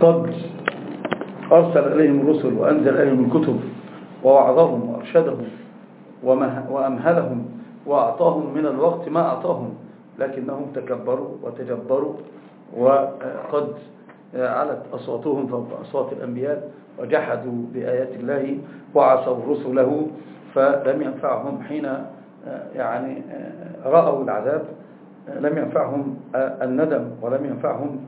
قد أرسل إليهم الرسل وأنزل إليهم الكتب ووعظهم وأرشدهم وأمهلهم وأعطاهم من الوقت ما أعطاهم لكنهم تكبروا وتجبروا وقد علت أصواتهم فوق أصوات الأنبياء وجحدوا بآيات الله وعصوا رسله فلم ينفعهم حين يعني رأوا العذاب لم ينفعهم الندم ولم ينفعهم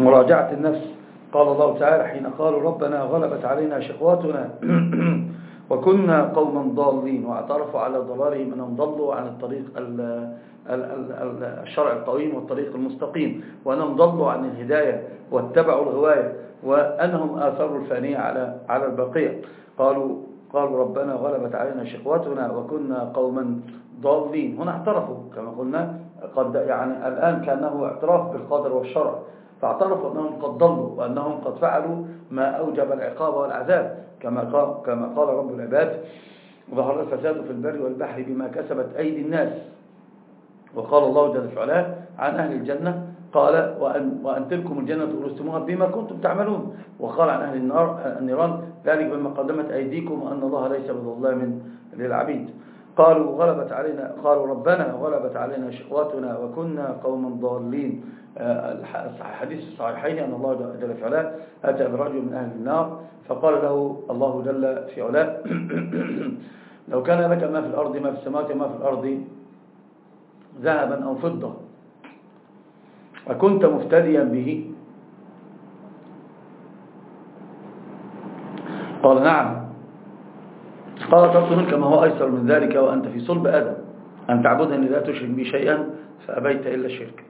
مراجعة النفس. قال الله تعالى حين قالوا ربنا غلبت علينا شقواتنا وكنا قوما ضالين واعترفوا على ضلالهم أنهم ضلوا عن الطريق الشرع القويم والطريق المستقيم وأنهم ضلوا عن الهداية واتبعوا الغواية وأنهم آثروا الفانية على على البقية. قالوا قالوا ربنا غلبت علينا شقوتنا وكنا قوما ضالين. هنا اعترفوا كما قلنا قد يعني الآن كأنه اعتراف بالقدر والشرع. فاعترفوا أنهم قد ضلوا وأنهم قد فعلوا ما أوجب العقاب والعذاب كما قال, كما قال رب العباد ظهر الفساد في البر والبحر بما كسبت أيدي الناس. وقال الله جل وعلا عن أهل الجنة قال وأن, وأن تلكم الجنة أورثتموها بما كنتم تعملون. وقال عن أهل النار النيران ذلك بما قدمت أيديكم وأن الله ليس بظلام للعبيد. قالوا غلبت علينا قالوا ربنا غلبت علينا شقواتنا وكنا قوما ضالين. الحديث الصحيحين أن الله جل في علاه أتى برجل من أهل النار فقال له الله جل في علاه لو كان لك ما في الأرض ما في السماوات ما في الأرض ذهبا أو فضة أكنت مفتديا به؟ قال نعم. قال طلبت منك ما هو أيسر من ذلك وأنت في صلب آدم أن تعبدني لا تشرك بي شيئا فأبيت إلا الشرك.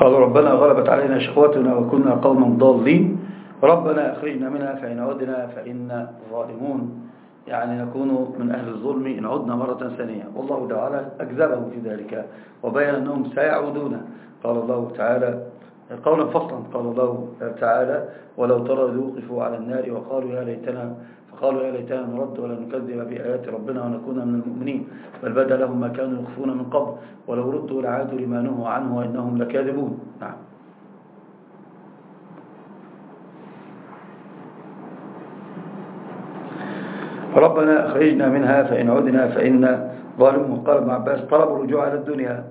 قالوا ربنا غلبت علينا شقوتنا وكنا قوما ضالين. ربنا أخرجنا منها فإن عدنا فإنا ظالمون. يعني نكون من أهل الظلم إن عدنا مرة ثانية. والله تعالى أكذبهم في ذلك وبين أنهم سيعودون. قال الله تعالى قولا فصلا. قال الله تعالى ولو ترى يوقفوا على النار وقالوا يا ليتنا فقالوا يا ليتنا نرد ولا نكذب بآيات ربنا ونكون من المؤمنين بل بدا لهم ما كانوا يخفون من قبل ولو ردوا لعادوا لما نهوا عنه وإنهم لكاذبون. نعم. ربنا أخرجنا منها فإن عدنا فإن ظالمون قال ابن عباس طلبوا الرجوع إلى الدنيا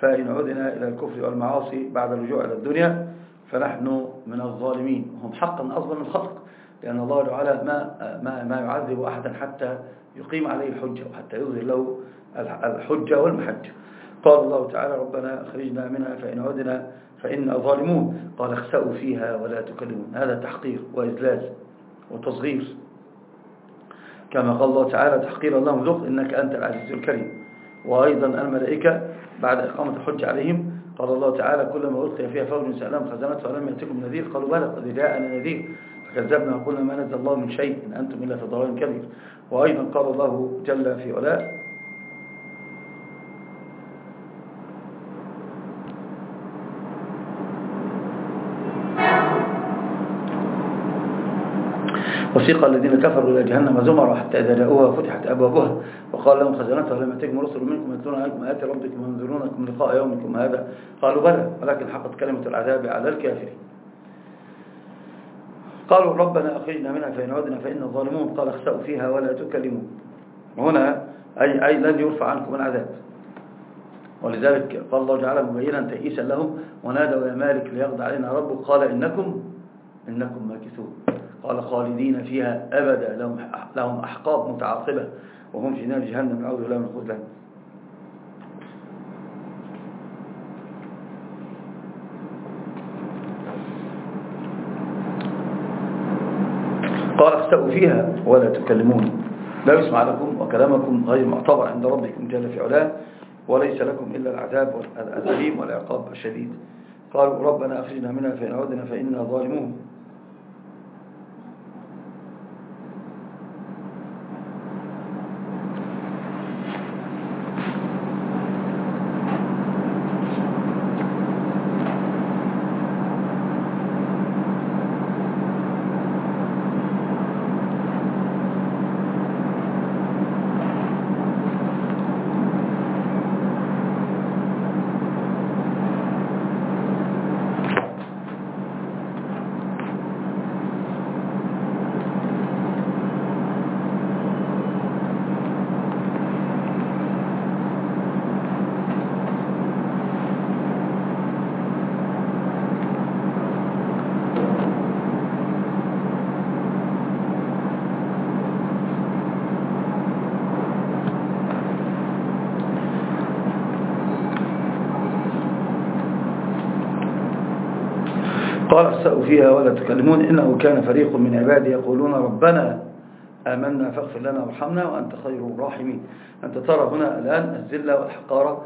فإن عدنا إلى الكفر والمعاصي بعد الرجوع إلى الدنيا فنحن من الظالمين. هم حقا أظلم الخلق. لأن الله تعالى ما, ما, ما يعذب أحدا حتى يقيم عليه الحجة وحتى يظهر له الحجة والمحجة. قال الله تعالى ربنا أخرجنا منها فإن عدنا فإنا ظالمون. قال اخسأوا فيها ولا تكلمون. هذا تحقير وإذلال وتصغير. كما قال الله تعالى تحقير اللهم ذق إنك أنت العزيز الكريم. وأيضا الملائكة بعد إقامة الحج عليهم. قال الله تعالى كلما ألقي فيها فوج سألهم خزنته ولم يأتكم نذير؟ قالوا بلى قد جاءنا نذير. فكذبنا وقلنا ما نزل الله من شيء إن أنتم إلا في ضلال كبير. وأيضا قال الله جل في علاء وسيق الذين كفروا إلى جهنم زمرا حتى إذا جاءوها فتحت أبوابها. وقال لهم خزنتها لم يأتكم رسل منكم يتلون عليكم آيات ربكم وينذرونكم لقاء يومكم هذا. قالوا بلى ولكن حقت كلمة العذاب على الكافرين. قالوا ربنا أخرجنا منها فإن عدنا فإن الظالمون. قال اخسأوا فيها ولا تكلمون. هنا أي, أي لن يرفع عنكم العذاب. ولذلك قال الله تعالى مبينا تئيسا لهم. ونادوا يا مالك ليقضى علينا ربك قال إنكم إنكم ماكثون. قال خالدين فيها أبدا. لهم, لهم أحقاب متعاقبة. وهم في نار جهنم. نعوذ بالله من الخذلان قال اخسأوا فيها ولا تكلمون. لا يسمع لكم وكلامكم غير معتبر عند ربكم جل في علاه وليس لكم إلا العذاب الأليم والعقاب الشديد. قالوا ربنا أخرجنا منها فإن عدنا فإنا ظالمون. اخسأوا فيها ولا تكلمون إنه كان فريق من عبادي يقولون ربنا آمنا فاغفر لنا وارحمنا وأنت خير الراحمين. أنت ترى هنا الآن الزلة والحقارة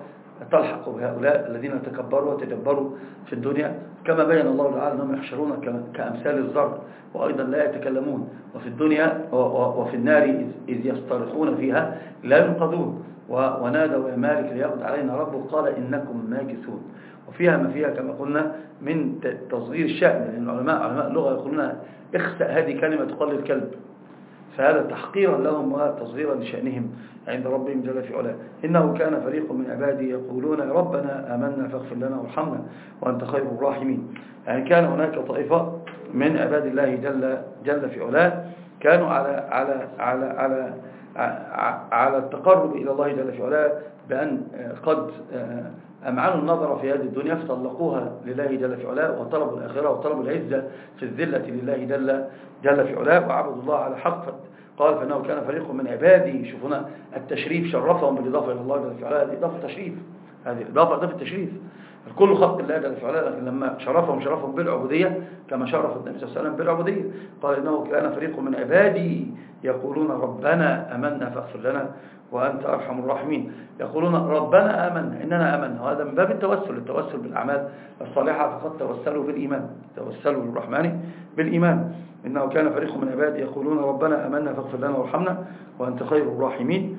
تلحق بهؤلاء الذين تكبروا وتجبروا في الدنيا. كما بين الله تعالى أنهم يحشرون كأمثال الزر وأيضا لا يتكلمون. وفي الدنيا وفي النار إذ يسترخون فيها لا ينقذون. ونادوا يا مالك ليأخذ علينا ربه قال إنكم ماكثون. وفيها ما فيها كما قلنا من تصغير الشأن لأن العلماء علماء اللغة يقولون اخسأ هذه كلمة تقل الكلب. فهذا تحقيرا لهم وتصغيرا لشأنهم عند ربهم جل في علاه. إنه كان فريق من عبادي يقولون ربنا آمنا فاغفر لنا وارحمنا وأنت خير الراحمين. يعني كان هناك طائفة من عباد الله جل, جل في علاه كانوا على على على على على التقرب إلى الله جل في علاه بأن قد أمعنوا النظر في هذه الدنيا فطلقوها لله جل في علاه وطلبوا الآخرة وطلبوا العزة في الذلة لله جل, جل في علاه وعبدوا الله على حق. قال فإنه كان فريق من عبادي. شوفونا التشريف شرفهم بالإضافة إلى الله جل في علاه الإضافة تشريف. هذه الإضافة إضافة تشريف. الكل خلق الله جل في علاه لكن لما شرفهم شرفهم بالعبودية كما شرف النبي صلى الله عليه وسلم بالعبودية. قال إنه كان فريق من عبادي يقولون ربنا أمنا فاغفر لنا وأنت أرحم الراحمين. يقولون ربنا آمنا إننا آمنا. وهذا من باب التوسل التوسل بالأعمال الصالحة فقد توسلوا بالإيمان. توسلوا للرحمن بالإيمان. إنه كان فريق من عبادي يقولون ربنا أمنا فاغفر لنا وارحمنا وأنت خير الراحمين.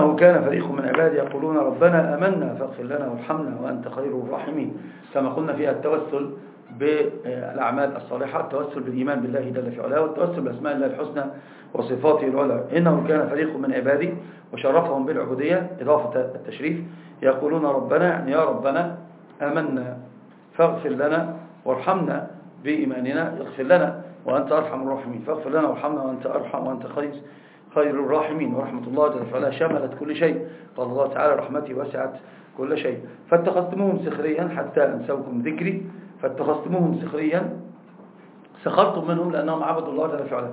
إنه كان فريق من عبادي يقولون ربنا أمنا فاغفر لنا وارحمنا وأنت خير الراحمين. كما قلنا فيها التوسل بالأعمال الصالحة التوسل بالإيمان بالله جل في علاه والتوسل بأسماء الله الحسنى وصفاته العلى. إنه كان فريق من عبادي وشرفهم بالعبودية إضافة التشريف. يقولون ربنا يعني يا ربنا آمنا فاغفر لنا وارحمنا بإيماننا. اغفر لنا وأنت أرحم الراحمين. فاغفر لنا وارحمنا وأنت أرحم وأنت خير. خير الراحمين. ورحمة الله جل وعلا. شملت كل شيء. قال الله تعالى رحمتي وسعت كل شيء. فاتخذتموهم سخريا حتى أنسوكم ذكري. فاتخذتموهم سخريا. سخرتم منهم لأنهم عبدوا الله جل وعلا.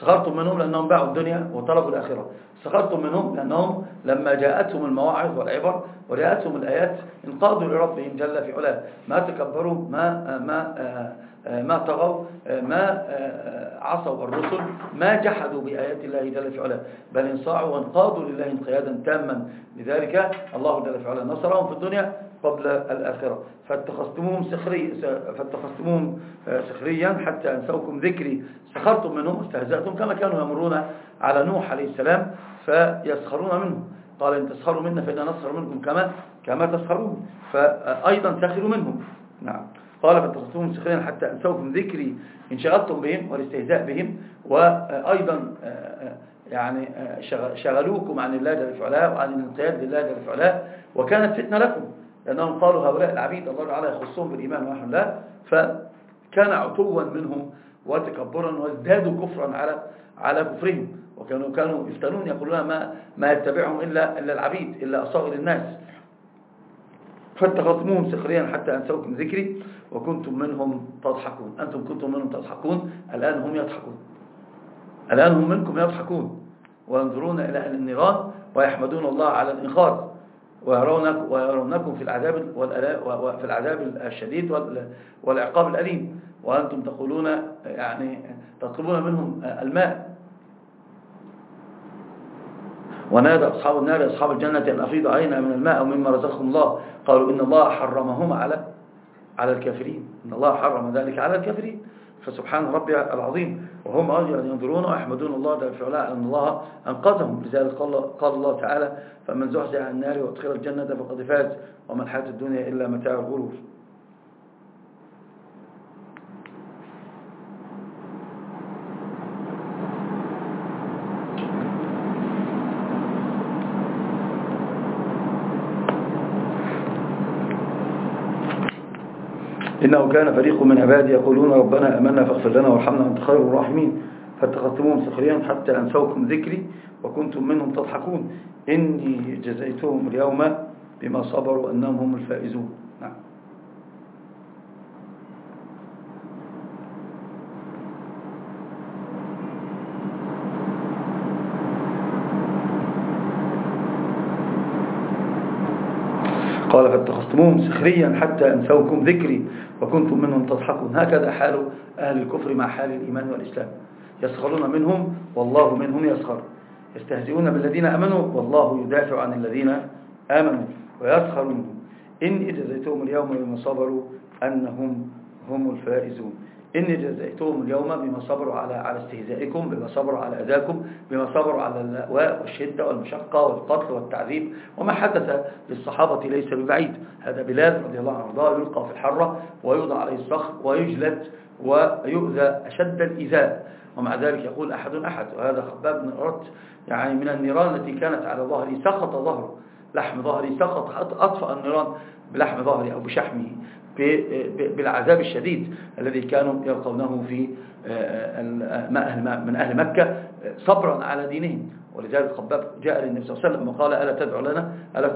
سخرتم منهم لأنهم باعوا الدنيا وطلبوا الآخرة. سخرتم منهم لأنهم لما جاءتهم المواعظ والعبر وجاءتهم الآيات انقادوا لربهم جل في علاه. ما تكبروا ما ما ما طغوا ما عصوا الرسل ما جحدوا بآيات الله جل في علاه بل انصاعوا وانقادوا لله انقيادا تاما. لذلك الله جل في علاه نصرهم في الدنيا قبل الآخرة. فاتخذتموهم سخري فاتخذتموهم سخريا حتى أنسوكم ذكري. سخرتم منهم استهزأتم كما كانوا يمرون على نوح عليه السلام فيسخرون منه قال إن تسخروا منا فإنا نسخر منكم كما كما تسخرون. فأيضا سخروا منهم. نعم. قال فاتخذتموهم سخريا حتى أنسوكم ذكري انشغلتم بهم والاستهزاء بهم وأيضا يعني شغلوكم عن الله جل وعلا وعن الانقياد لله جل وعلا وكانت فتنة لكم لأنهم قالوا هؤلاء العبيد الله تعالى يخصهم بالإيمان ونحن لا فكان عتوا منهم وتكبرا وازدادوا كفرا على على كفرهم وكانوا كانوا يفتنون يقولون ما ما يتبعهم إلا إلا العبيد إلا أصاغر الناس. فاتخذتموهم سخريا حتى أنسوكم ذكري. وكنتم منهم تضحكون. أنتم كنتم منهم تضحكون الآن هم يضحكون. الآن هم منكم يضحكون. وينظرون إلى أهل النيران ويحمدون الله على الإنقاذ. ويرونك ويرونكم في العذاب في العذاب الشديد والعقاب الأليم. وأنتم تقولون يعني تطلبون منهم الماء. ونادى أصحاب النار أصحاب الجنة أن أفيض علينا من الماء أو مما رزقهم الله. قالوا إن الله حرمهما على على الكافرين. إن الله حرم ذلك على الكافرين. فسبحان ربي العظيم. وهم ينظرون ويحمدون الله جل وعلا أن الله أنقذهم. لذلك قال الله تعالى فمن زحزح عن النار وأدخل الجنة فقد فاز وما الحياة الدنيا إلا متاع الغرور. إنه كان فريق من عبادي يقولون ربنا أمنا فاغفر لنا وارحمنا أنت خير الراحمين. فاتخذتموهم سخريا حتى أنسوكم ذكري وكنتم منهم تضحكون. إني جزيتهم اليوم بما صبروا أنهم هم الفائزون نعم قال فاتخذتموهم سخريا حتى أنسوكم ذكري وكنتم منهم تضحكون. هكذا حال أهل الكفر مع حال الإيمان والإسلام. يسخرون منهم والله منهم يسخر. يستهزئون بالذين أمنوا والله يدافع عن الذين آمنوا ويسخر منهم. إن جزيتهم اليوم بما صبروا أنهم هم الفائزون. إني جزيتهم اليوم بما صبروا على على استهزائكم بما صبروا على أذاكم بما صبروا على اللأواء والشدة والمشقة والقتل والتعذيب وما حدث للصحابة ليس ببعيد. هذا بلال رضي الله عنه يلقى في الحرة ويوضع عليه الصخر ويجلد ويؤذى أشد الإيذاء ومع ذلك يقول أحد أحد وهذا خباب بن أرد يعني من النيران التي كانت على ظهري سقط ظهره لحم ظهري سقط أطفأ النيران بلحم ظهري أو بشحمه. بالعذاب الشديد الذي كانوا يلقونه في آه، آه، من أهل مكة صبرا على دينهم. ولذلك خباب جاء للنبي صلى الله عليه وسلم وقال ألا تدعو لنا؟ ألا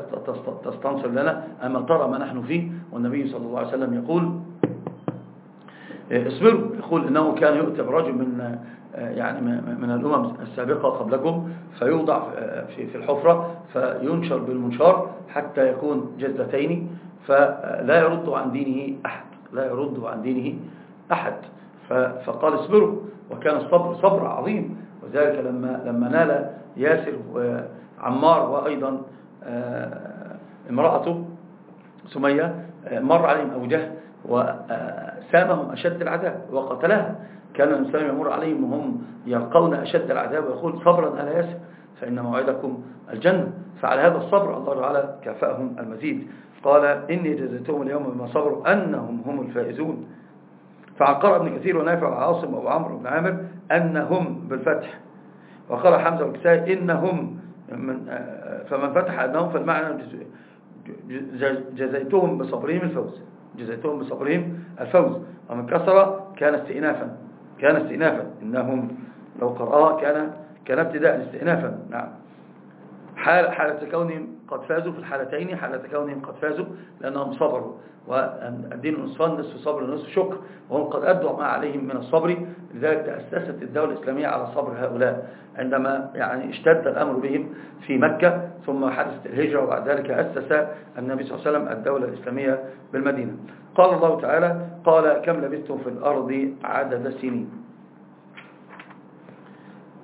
تستنصر لنا؟ أما ترى ما نحن فيه؟ والنبي صلى الله عليه وسلم يقول آه، اصبروا. يقول إنه كان يؤتى برجل من يعني من الأمم السابقة قبلكم فيوضع في الحفرة فينشر بالمنشار حتى يكون جزتين فلا يرد عن دينه أحد لا يرد عن دينه أحد. فقال اصبروا وكان الصبر صبر عظيم. وذلك لما لما نال ياسر وعمار وأيضا آه، امرأته سمية آه، مر عليهم أبو جهل وسامهم أشد العذاب وقتلها. كان الإنسان يمر عليهم وهم يلقون أشد العذاب ويقول صبرا على ياسر فإن موعدكم الجنة. فعلى هذا الصبر الله تعالى كافأهم المزيد. قال إني جزيتهم اليوم بما صبروا أنهم هم الفائزون. فعقر ابن كثير ونافع وعاصم وأبو عمرو بن عامر أنهم بالفتح. وقال حمزة والكسائي إنهم من فمن فتح أنهم فالمعنى جزيتهم بصبرهم الفوز. جزيتهم بصبرهم الفوز. ومن كسر كان استئنافا كان استئنافا. إنهم لو قرأها كان كان ابتداء استئنافا. نعم. حال حالة كونهم قد فازوا في الحالتين حالة كونهم قد فازوا لأنهم صبروا. والدين النصفان نصف صبر ونصف شكر وهم قد أدوا ما عليهم من الصبر. لذلك تأسست الدولة الإسلامية على صبر هؤلاء عندما يعني اشتد الأمر بهم في مكة ثم حدثت الهجرة وبعد ذلك أسس النبي صلى الله عليه وسلم الدولة الإسلامية بالمدينة. قال الله تعالى قال كم لبثتم في الأرض عدد سنين؟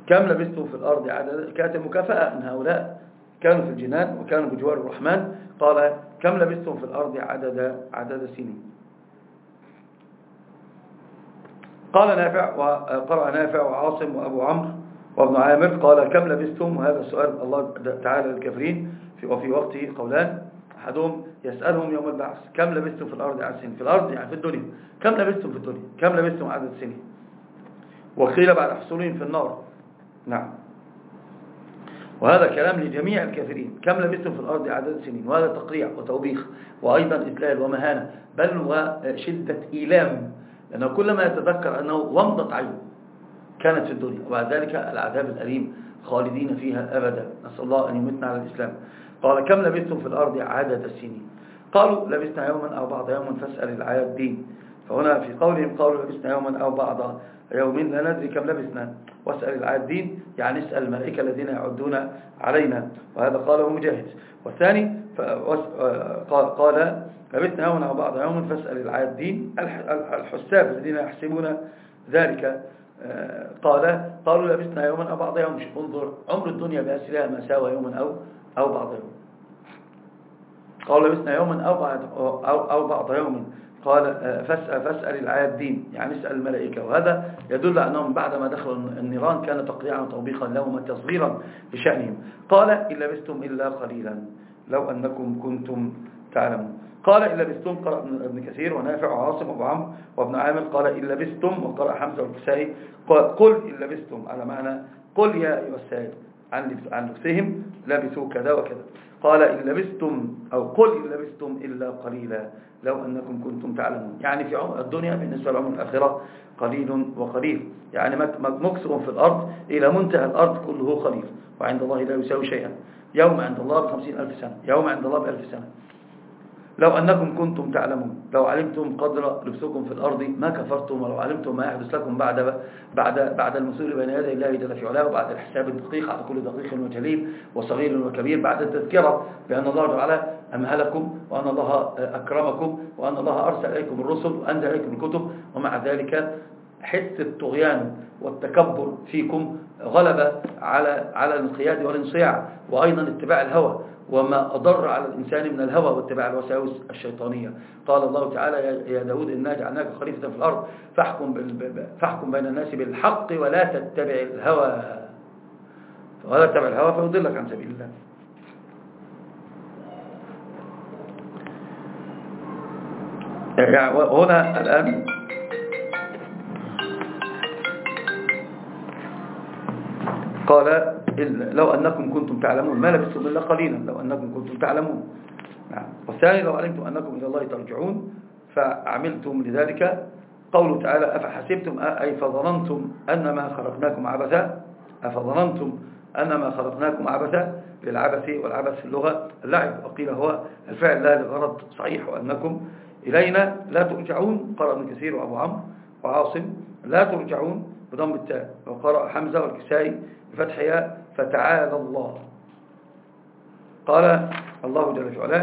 كم لبثتم في الأرض عدد كانت المكافأة أن هؤلاء كانوا في الجنان وكانوا بجوار الرحمن. قال كم لبثتم في الأرض عدد عدد سنين؟ قال نافع وقرأ نافع وعاصم وأبو عمرو وابن عامر. قال كم لبثتم وهذا السؤال الله تعالى للكافرين وفي وقته قولان. أحدهم يسألهم يوم البعث كم لبثتم في الأرض عدد سنين؟ في الأرض يعني في الدنيا. كم لبثتم في الدنيا؟ كم لبثتم عدد سنين؟ وقيل بعد حصولهم في النار. نعم. وهذا كلام لجميع الكافرين. كم لبثتم في الأرض عدد سنين؟ وهذا تقريع وتوبيخ وأيضا إذلال ومهانة بل وشدة إيلام. لأنه كلما يتذكر أنه ومضت عينه كانت في الدنيا وبعد ذلك العذاب الأليم خالدين فيها أبدا. نسأل الله أن يمتنا على الإسلام. قال كم لبثتم في الأرض عدد السنين قالوا لبثنا يوما أو بعض يوم فاسأل العادين. فهنا في قولهم قالوا لبثنا يوما أو بعض يوم لا ندري كم لبثنا واسأل العادين يعني اسأل الملائكة الذين يعدون علينا. وهذا قاله مجاهد. والثاني قال لبثنا يوما أو بعض يوم فاسأل العادين الحساب الذين يحسبون ذلك. قال قالوا لبثنا يوما أو بعض يوم. انظر عمر الدنيا بأسرها ما ساوى يوما أو, أو بعض يوم. قال لبثنا يوما أو بعض, أو, أو بعض يوم. قال فاسأل, فاسأل العادين يعني اسأل الملائكة. وهذا يدل أنهم بعدما دخلوا النيران كان تقريعا وتوبيخا لهم وتصغيرا لشأنهم قال إن لبثتم إلا قليلا. لو أنكم كنتم تعلمون. قال إن لبثتم قرأ ابن كثير ونافع وعاصم وأبو عمرو وابن عامر. قال إن لبثتم وقرأ حمزة والكسائي. قل إن لبثتم على معنى قل يا أيها السائل عن لبثهم لبثوا كذا وكذا. قال إن لبثتم أو قل إن لبثتم إلا قليلا. لو أنكم كنتم تعلمون. يعني في عمر الدنيا بالنسبة لعمر الآخرة قليل وقليل. يعني مكسر في الأرض إلى منتهى الأرض كله قليل. وعند الله لا يساوي شيئا. يوم عند الله بخمسين ألف سنة. يوم عند الله بألف سنة. لو أنكم كنتم تعلمون لو علمتم قدر لبسكم في الأرض ما كفرتم ولو علمتم ما يحدث لكم بعد بعد بعد المسؤول بين يدي الله جل في علاه وبعد الحساب الدقيق على كل دقيق وجليل وصغير وكبير بعد التذكرة بأن الله تعالى أمهلكم وأن الله أكرمكم وأن الله أرسل إليكم الرسل وأنزل إليكم الكتب ومع ذلك حس الطغيان والتكبر فيكم غلب على على الانقياد والانصياع وأيضا اتباع الهوى وما أضر على الإنسان من الهوى واتباع الوساوس الشيطانية. قال الله تعالى يا داود إنا جعلناك خليفة في الأرض فاحكم, فاحكم بين الناس بالحق ولا تتبع الهوى. ولا تتبع الهوى فيضلك عن سبيل الله. يعني هنا الآن قال لو أنكم كنتم تعلمون. ما لبثتم إلا قليلا. لو أنكم كنتم تعلمون. نعم. والثاني لو علمتم أنكم إلى الله ترجعون فعملتم لذلك. قوله تعالى أفحسبتم أي فظننتم أنما خلقناكم عبثا؟ أفظننتم أنما خلقناكم عبثا؟ للعبث والعبث في اللغة اللعب. وقيل هو الفعل لا لغرض صحيح وأنكم إلينا لا ترجعون. قرأ ابن كثير وأبو عمرو وعاصم لا ترجعون بضم التاء. وقرأ حمزة والكسائي بفتحها فتعالى الله. قال الله جل وعلا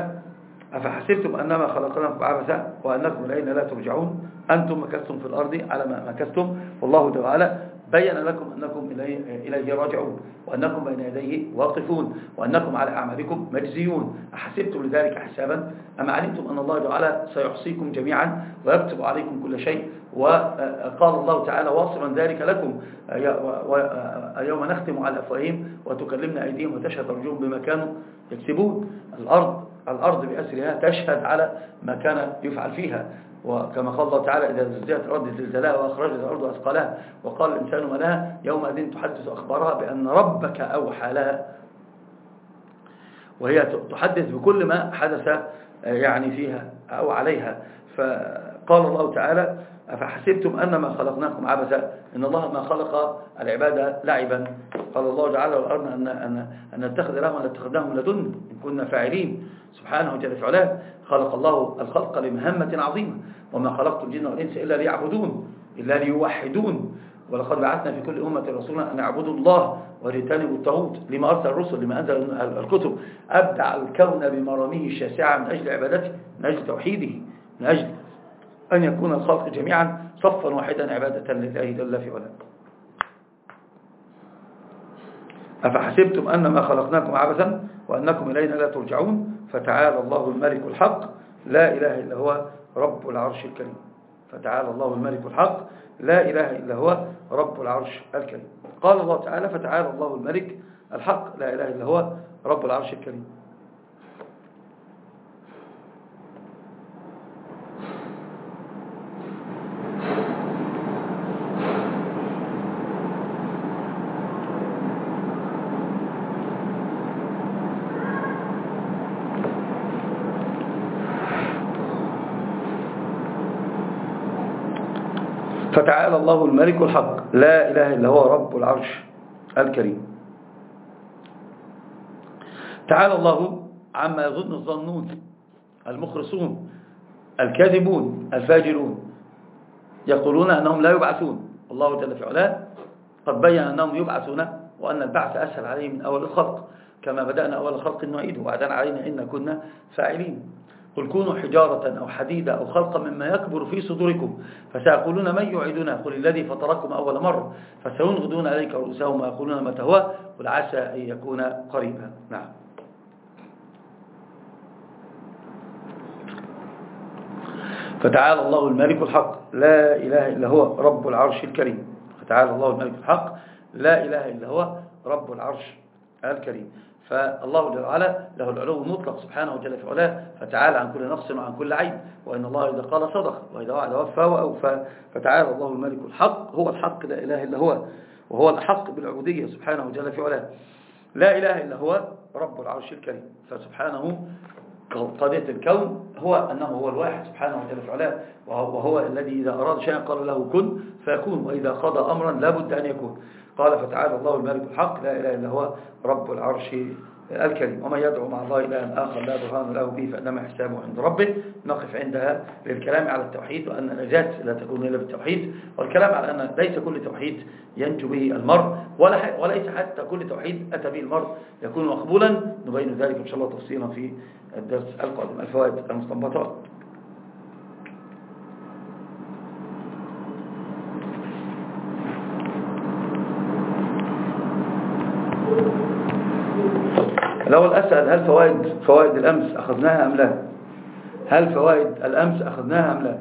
أفحسبتم أنما خلقناكم عبثا وأنكم إلينا لا ترجعون؟ أنتم مكستم في الأرض على ما مكستم والله وعلا بين لكم أنكم إليه راجعون وأنكم بين يديه واقفون وأنكم على أعمالكم مجزيون. أحسبتم لذلك حسابا؟ أم علمتم أن الله تعالى سيحصيكم جميعا ويكتب عليكم كل شيء؟ وقال الله تعالى واصلا ذلك لكم اليوم نختم على أفواههم وتكلمنا أيديهم وتشهد رجوم بما كانوا يكسبون الأرض الأرض بأسرها تشهد على ما كان يفعل فيها. وكما قال الله تعالى إذا زلزلت الأرض زلزالها وأخرجت الأرض أثقالها وقال الإنسان ما لها يومئذ تحدث أخبارها بأن ربك أوحى لها. وهي تحدث بكل ما حدث يعني فيها أو عليها. فقال الله تعالى أفحسبتم أنما خلقناكم عبثا؟ إن الله ما خلق العبادة لعبا. قال الله تعالى والأرض أن, أن, أن نتخذ لهم أن نتخذهم لدن إن كنا فاعلين. سبحانه في علاه خلق الله الخلق لمهمة عظيمة. وما خلقت الجن والإنس إلا ليعبدون إلا ليوحدون. ولقد بعثنا في كل أمة رسولا أن يعبدوا الله واجتنبوا الطاغوت. لما أرسل الرسل لما أنزل الكتب أبدع الكون بمراميه الشاسعة من أجل عبادته من أجل توحيده من أجل أن يكون الخلق جميعا صفا واحدا عبادة لله جل في علاه. أفحسبتم أنما خلقناكم عبثا وأنكم إلينا لا ترجعون؟ فتعالى الله الملك الحق. لا إله إلا هو رب العرش الكريم. فتعالى الله الملك الحق. لا إله إلا هو رب العرش الكريم. قال الله تعالى فتعالى الله الملك الحق. لا إله إلا هو رب العرش الكريم. الله الملك الحق. لا إله إلا هو رب العرش الكريم. تعالى الله عما يظن الظنون المخرصون الكاذبون الفاجرون. يقولون أنهم لا يبعثون. الله جل في علاه قد بين أنهم يبعثون وأن البعث أسهل عليه من أول الخلق كما بدأنا أول خلق نعيده. وعدنا علينا إن كنا فاعلين. قل كونوا حجارة أو حديدة أو خلقا مما يكبر في صدوركم فسيقولون من يعيدنا قل الذي فطركم أول مرة فسينغضون عليك رؤوسهم ويقولون متى هو قل عسى أن يكون قريبا نعم فتعالى الله الملك الحق لا إله إلا هو رب العرش الكريم فتعالى الله الملك الحق لا إله إلا هو رب العرش الكريم فالله جل وعلا له العلو المطلق سبحانه جل في علاه فتعالى عن كل نقص وعن كل عيب وإن الله إذا قال صدق وإذا وعد وفى وأوفى فتعالى الله الملك الحق هو الحق لا إله إلا هو وهو الحق بالعبودية سبحانه جل في علاه. لا إله إلا هو رب العرش الكريم. فسبحانه قضية الكون هو أنه هو الواحد سبحانه وتعالى فعلا وهو الذي إذا أراد شيئا قال له كن فيكون وإذا قضى أمرا لابد أن يكون. قال فتعالى الله الملك الحق لا إله إلا هو رب العرش الكريم. ومن يدعو مع الله إلها آخر لا برهان له به فإنما حسابه عند ربه. نقف عندها للكلام على التوحيد وأن النجاة لا تكون إلا بالتوحيد. والكلام على أن ليس كل توحيد ينجو به المرء ولا وليس حتى كل توحيد أتى به المرء يكون مقبولا. نبين ذلك إن شاء الله تفصيلا في الدرس القادم. الفوائد المستنبطات. الأول أسأل هل فوائد فوائد الأمس أخذناها أم لا؟ هل فوائد الأمس أخذناها أم لا؟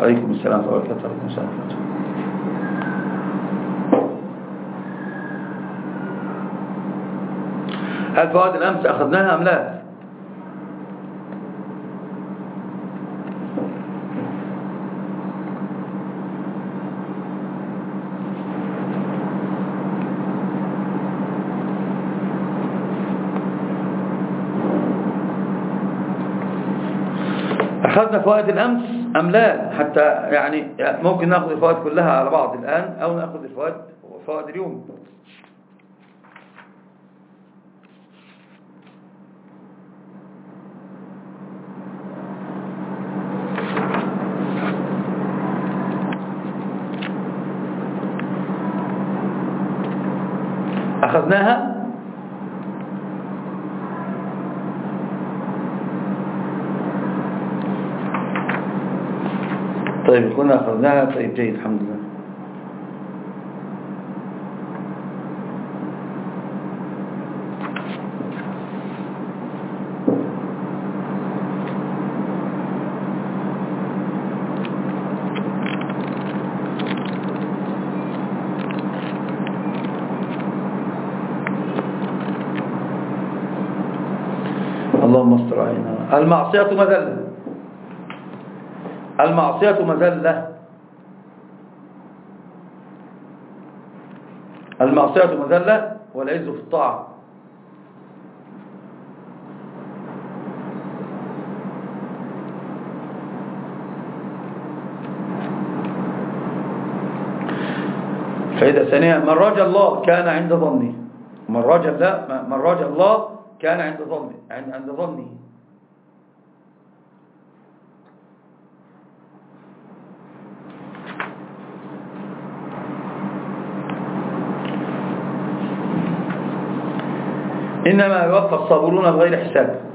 عليكم السلام ورحمة الله وبركاته. هل فوائد الأمس أخذناها أم لا؟ أخذنا فوائد الأمس أم لا؟ حتى يعني ممكن نأخذ الفوائد كلها على بعض الآن أو نأخذ الفوائد فوائد اليوم أخذناها كنا أخذناها طيب جيد الحمد لله. اللهم استر علينا. المعصية مذلة. المعصية مذلة. المعصية مذلة والعز في الطاعة. فإذا ثانية من رجى الله كان عند ظنه من رجى الله من الله كان عند ظنه عند ظنه. إنما يوفى الصابرون بغير حساب.